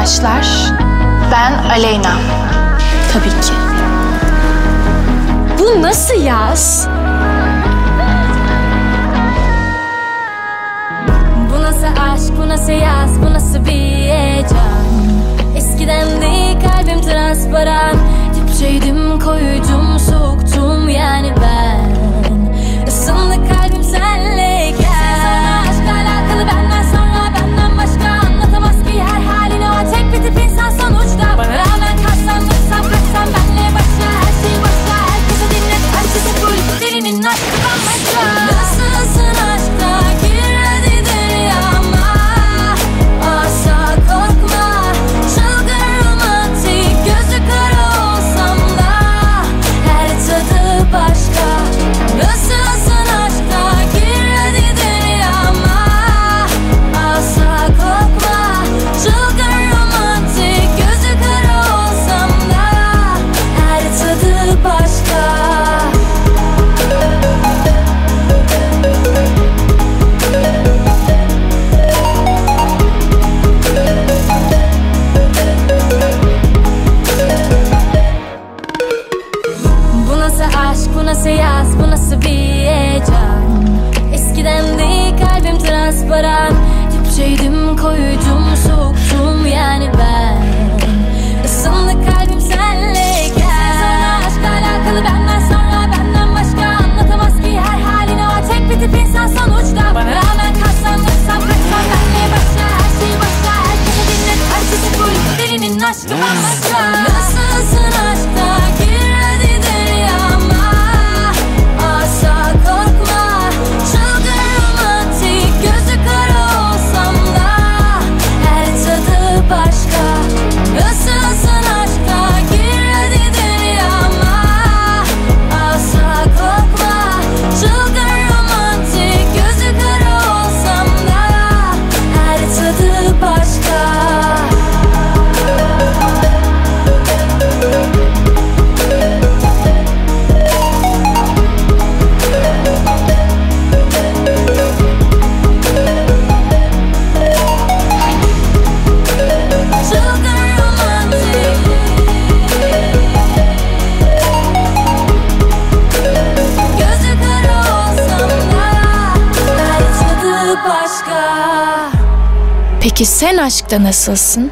başlar. Ben Aleyna. Tabii ki. Bu nasıl yaz? Bu nasıl aşk, bu nasıl yaz, bu nasıl bir heyecan Eskiden de kalbim transparan Dipçeydim, koyucum, soğuktum bambaşka Koyucum, soğuktum yani ben. Isındı kalbim senleyken Sana aşkla alakalı benden sonra benden başka Anlatamaz ki. Her halini o tek bir tip insan sonuçta. Bana rağmen kaçsam, dursam, kaçsam benle başla Her şey başka, herkese dinlet, herkese full. Derinin aşkı bambaşka Peki sen aşkta nasılsın?